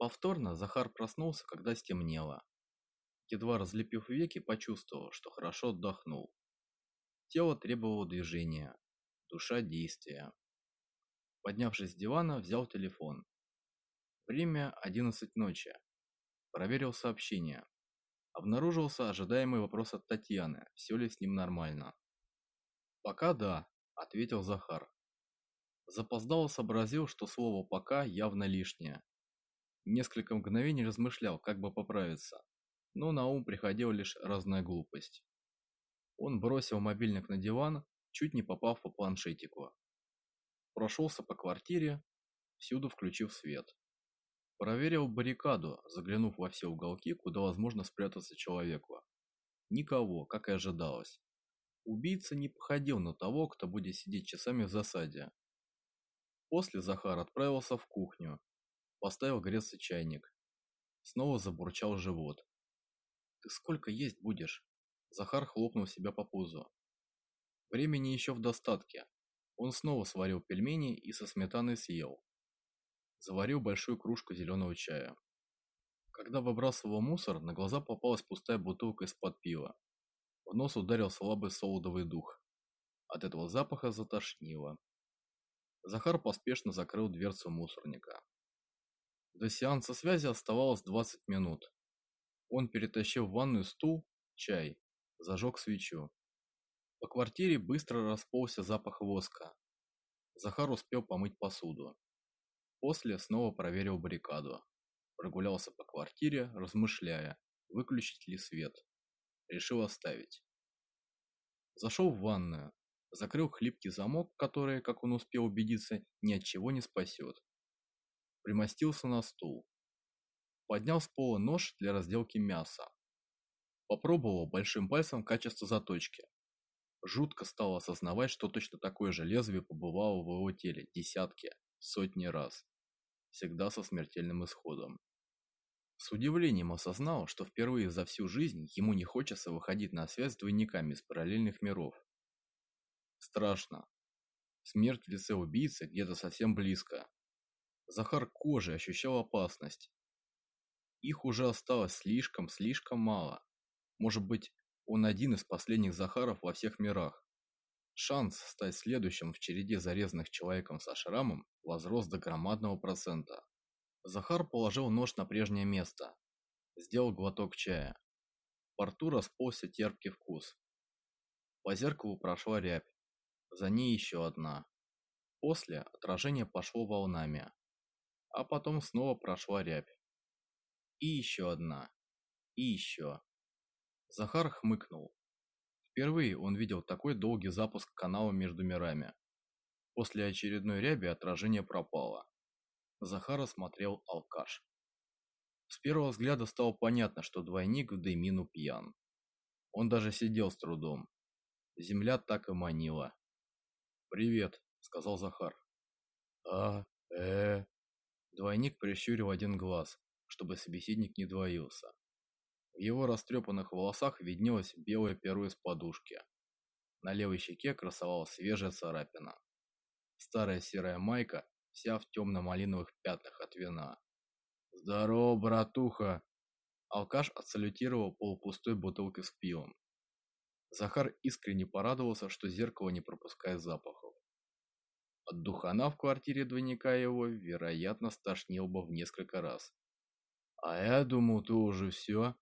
Повторно Захар проснулся, когда стемнело. Едва разлепив веки, почувствовал, что хорошо отдохнул. Тело требовало движения, душа действия. Поднявшись с дивана, взял телефон. Время 11 ночи. Проверил сообщение. Обнаружился ожидаемый вопрос от Татьяны, все ли с ним нормально. «Пока да», – ответил Захар. Запоздало сообразил, что слово «пока» явно лишнее. Несколько мгновений размышлял, как бы поправиться, но на ум приходила лишь разная глупость. Он бросил мобильник на диван, чуть не попав по планшетику. Прошелся по квартире, всюду включив свет. Проверил баррикаду, заглянув во все уголки, куда возможно спрятаться человеку. Никого, как и ожидалось. Убийца не походил на того, кто будет сидеть часами в засаде. После Захар отправился в кухню, поставил греться чайник. Снова забурчал живот. «Ты сколько есть будешь?» Захар хлопнул себя по пузу. Времени еще в достатке. Он снова сварил пельмени и со сметаной съел. Заварил большую кружку зеленого чая. Когда выбрасывал мусор, на глаза попалась пустая бутылка из-под пива. В нос ударил слабый солодовый дух. От этого запаха затошнило. Захар поспешно закрыл дверцу мусорника. До сеанса связи оставалось 20 минут. Он перетащил в ванную стул, чай, зажег свечу. По квартире быстро расползся запах воска. Захар успел помыть посуду. После снова проверил баррикаду. Прогулялся по квартире, размышляя, выключить ли свет. Решил оставить. Зашел в ванную, закрыл хлипкий замок, который, как он успел убедиться, ни от чего не спасет. Примостился на стул. Поднял с пола нож для разделки мяса. Попробовал большим пальцем качество заточки. Жутко стало осознавать, что точно такое же лезвие побывало в его теле десятки, сотни раз. Всегда со смертельным исходом. С удивлением осознал, что впервые за всю жизнь ему не хочется выходить на связь с двойниками из параллельных миров. Страшно. Смерть в лице убийцы где-то совсем близко. Захар кожей ощущал опасность. Их уже осталось слишком-слишком мало. Может быть, он один из последних Захаров во всех мирах. Шанс стать следующим в череде зарезанных человеком со шрамом возрос до громадного процента. Захар положил нож на прежнее место. Сделал глоток чая. По рту расползся терпкий вкус. По зеркалу прошла рябь за ней еще одна. После отражение пошло волнами, а потом снова прошла рябь. И еще одна. И еще. Захар хмыкнул. Впервые он видел такой долгий запуск канала между мирами. После очередной ряби отражение пропало. Захар осмотрел алкаш. С первого взгляда стало понятно, что двойник в дымину пьян. Он даже сидел с трудом. Земля так и манила. «Привет», — сказал Захар. «А, э...» Двойник прищурил один глаз, чтобы собеседник не двоился. В его растрепанных волосах виднелось белое перо из подушки. На левой щеке красовалась свежая царапина. Старая серая майка, вся в темно-малиновых пятнах от вина. «Здорово, братуха!» Алкаш отсалютировал полупустой бутылкой с пивом. Захар искренне порадовался, что зеркало не пропускает запахов. От духана в квартире двойника его, вероятно, стошнил бы в несколько раз. «А я думал, ты уже все?»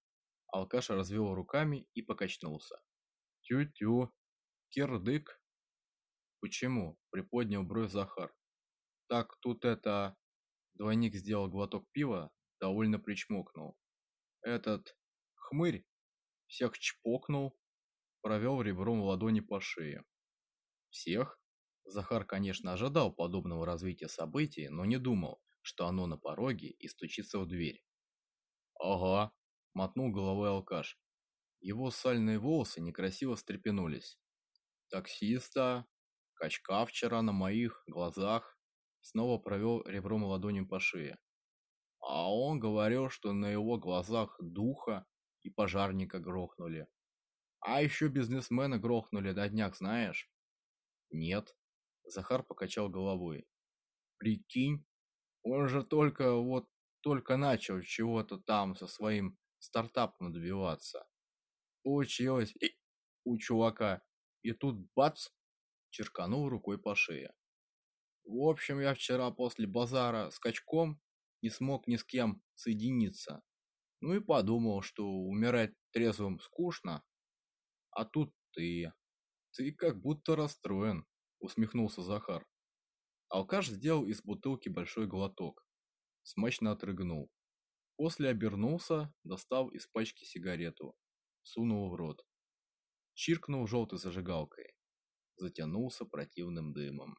Алкаш развел руками и покачнулся. «Тю-тю, кирдык!» «Почему?» – приподнял бровь Захар. «Так, тут это...» Двойник сделал глоток пива, довольно причмокнул. «Этот... хмырь всех чпокнул, провел ребром ладони по шее. Всех? Захар, конечно, ожидал подобного развития событий, но не думал, что оно на пороге и стучится в дверь. «Ага», — мотнул головой алкаш. Его сальные волосы некрасиво стрепенулись. «Таксиста, качка вчера на моих глазах», снова провел ребром ладони по шее. А он говорил, что на его глазах духа и пожарника грохнули. А еще бизнесмена грохнули на днях, знаешь? Нет. Захар покачал головой. Прикинь, он же только вот только начал чего-то там со своим стартапом добиваться. Получилось и у чувака. И тут бац, черканул рукой по шее. В общем, я вчера после базара скачком не смог ни с кем соединиться. Ну и подумал, что умирать трезвым скучно. А тут ты. Ты как будто расстроен, усмехнулся Захар. Алкаш сделал из бутылки большой глоток. Смачно отрыгнул. После обернулся, достал из пачки сигарету. Сунул в рот. Чиркнул желтой зажигалкой. Затянулся противным дымом.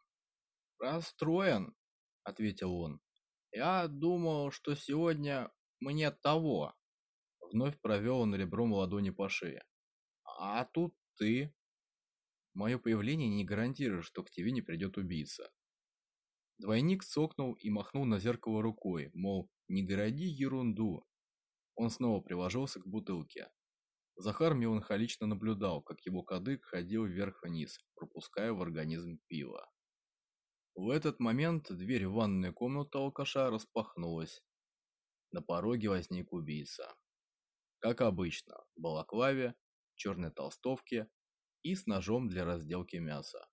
«Расстроен», — ответил он. «Я думал, что сегодня мне того». Вновь провел он ребром ладони по шее. «А тут ты». Мое появление не гарантирует, что к тебе не придет убийца. Двойник цокнул и махнул на зеркало рукой, мол, не городи ерунду. Он снова приложился к бутылке. Захар меланхолично наблюдал, как его кадык ходил вверх-вниз, пропуская в организм пиво. В этот момент дверь в ванную комнату алкаша распахнулась. На пороге возник убийца. Как обычно, в балаклаве, черной толстовке и с ножом для разделки мяса.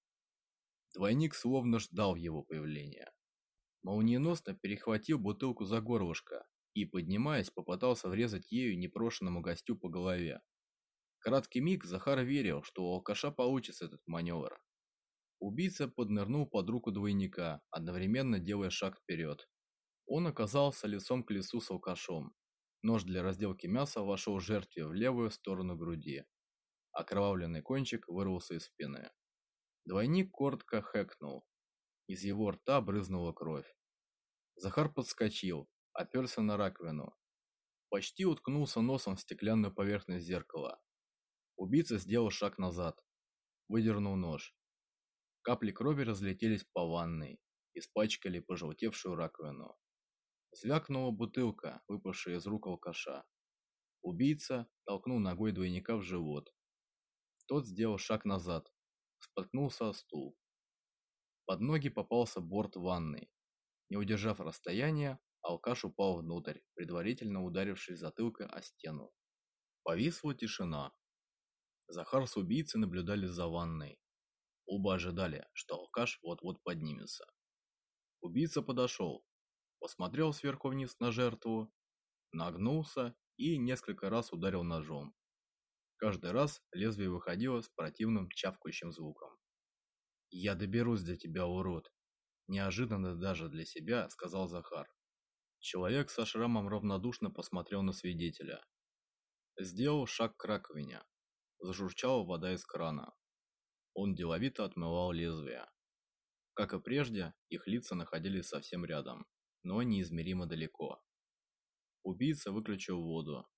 Двойник словно ждал его появления. Молниеносно перехватил бутылку за горлышко и, поднимаясь, попытался врезать ею непрошенному гостю по голове. Краткий миг Захар верил, что у алкаша получится этот маневр. Убийца поднырнул под руку двойника, одновременно делая шаг вперед. Он оказался лицом к лицу с алкашом. Нож для разделки мяса вошел жертве в левую сторону груди. Окровавленный кончик вырвался из спины. Двойник коротко хэкнул. Из его рта брызнула кровь. Захар подскочил, оперся на раковину. Почти уткнулся носом в стеклянную поверхность зеркала. Убийца сделал шаг назад. Выдернул нож. Капли крови разлетелись по ванной, испачкали пожелтевшую раковину. Звякнула бутылка, выпавшая из рук алкаша. Убийца толкнул ногой двойника в живот. Тот сделал шаг назад, споткнулся о стул. Под ноги попался борт ванной. Не удержав расстояния, алкаш упал внутрь, предварительно ударившись затылкой о стену. Повисла тишина. Захар с убийцей наблюдали за ванной. Оба ожидали, что алкаш вот-вот поднимется. Убийца подошел, посмотрел сверху вниз на жертву, нагнулся и несколько раз ударил ножом. Каждый раз лезвие выходило с противным чавкающим звуком. «Я доберусь до тебя, урод!» Неожиданно даже для себя, сказал Захар. Человек со шрамом равнодушно посмотрел на свидетеля. Сделал шаг к раковине. Зажурчала вода из крана. Он деловито отмывал лезвие. Как и прежде, их лица находились совсем рядом, но неизмеримо далеко. Убийца выключил воду,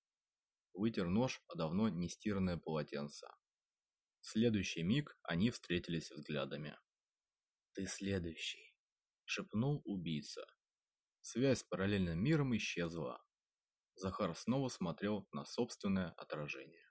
вытер нож о давно не стиранное полотенце. В следующий миг они встретились взглядами. «Ты следующий», — шепнул убийца. Связь с параллельным миром исчезла. Захар снова смотрел на собственное отражение.